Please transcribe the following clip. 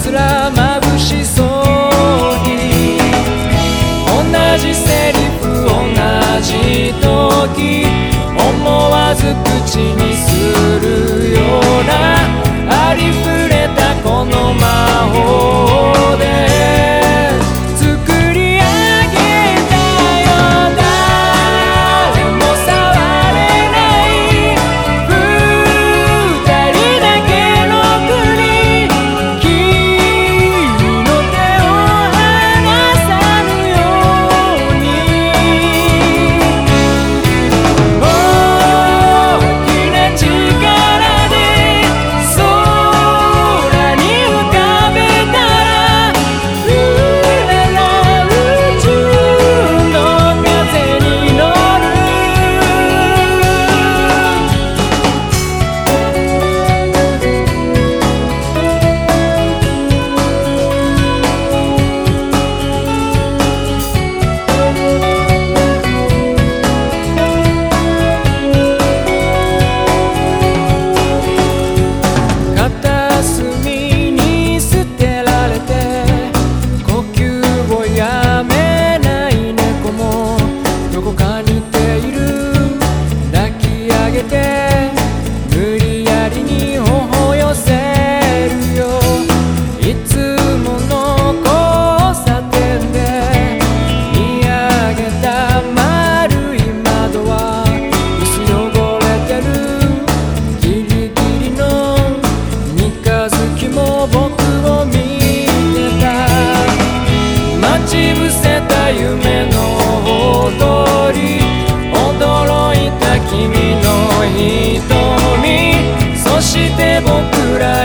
すらしそうに。同じセリフ同じ時。思わず口に僕ら